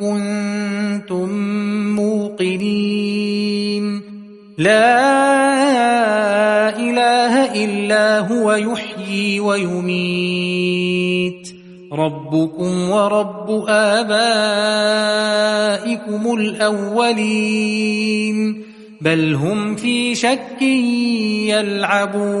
كنتم موقنين. لا إله إلا هو يحيي ويميت. ربكم ورب آبائكم الأولين. بل هم في شك يلعبون.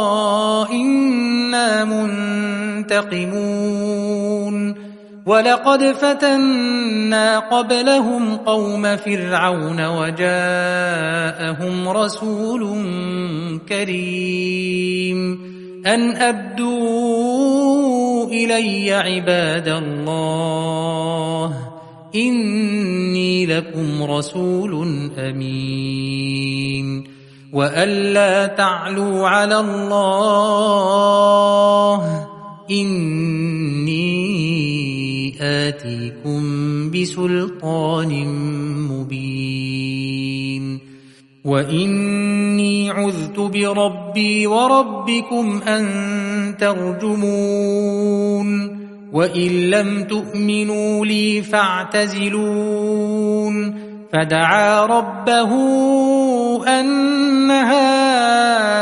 منتقمون ولقد فتنا قبلهم قوم فرعون وجاءهم رسول كريم. أن أبدوا إلي عباد الله إني لكم رسول أمين. وألا تعلوا على الله إني آتيكم بسلطان مبين وإني عذت بربي وربكم أن ترجمون وإن لم تؤمنوا لي فاعتزلون فدعا ربه أن هؤلاء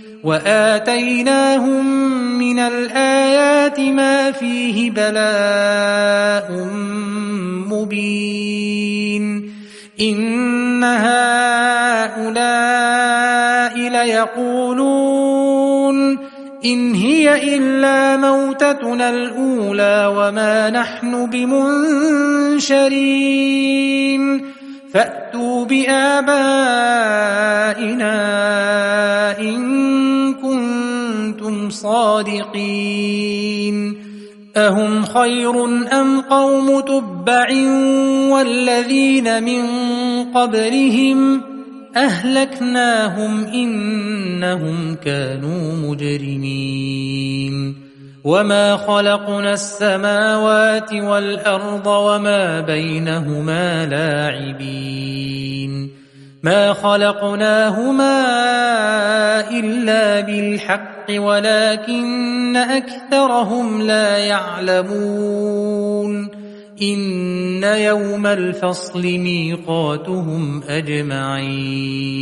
وآتيناهم من الآيات ما فيه بلاء مبين. إن هؤلاء ليقولون إن هي إلا موتتنا الأولى وما نحن بمنشرين. فأتوا بآبائنا إن كنتم صادقين أهم خير أم قوم تبع والذين من قبلهم ؟ أهلكناهم إنهم كانوا مجرمين وما خلقنا السماوات والارض وما بينهما لاعبين ما خلقناهما الا بالحق ولكن اكثرهم لا يعلمون إن يوم الفصل ميقاتهم أجمعين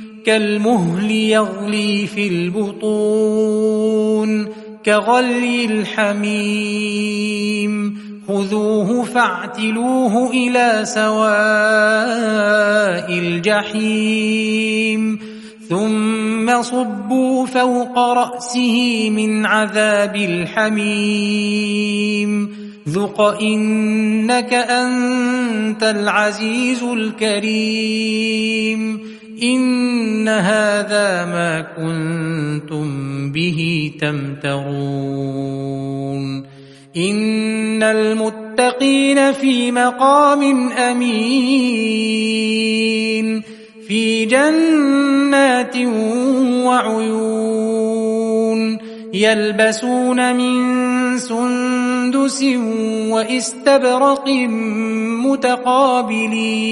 كالمهل يغلي في البطون كغلي الحميم. خذوه فاعتلوه إلى سواء الجحيم. ثم صبوا فوق رأسه من عذاب الحميم. ذق إنك أنت العزيز الكريم. إن هذا ما كنتم به تمترون إن المتقين في مقام أمين في جنات وعيون يلبسون من سندس واستبرق متقابلين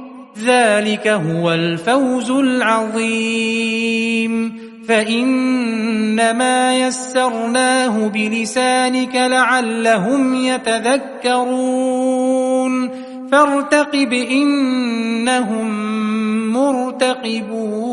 ذلك هو الفوز العظيم. فإنما يسرناه بلسانك لعلهم يتذكرون. فارتقب إنهم مرتقبون.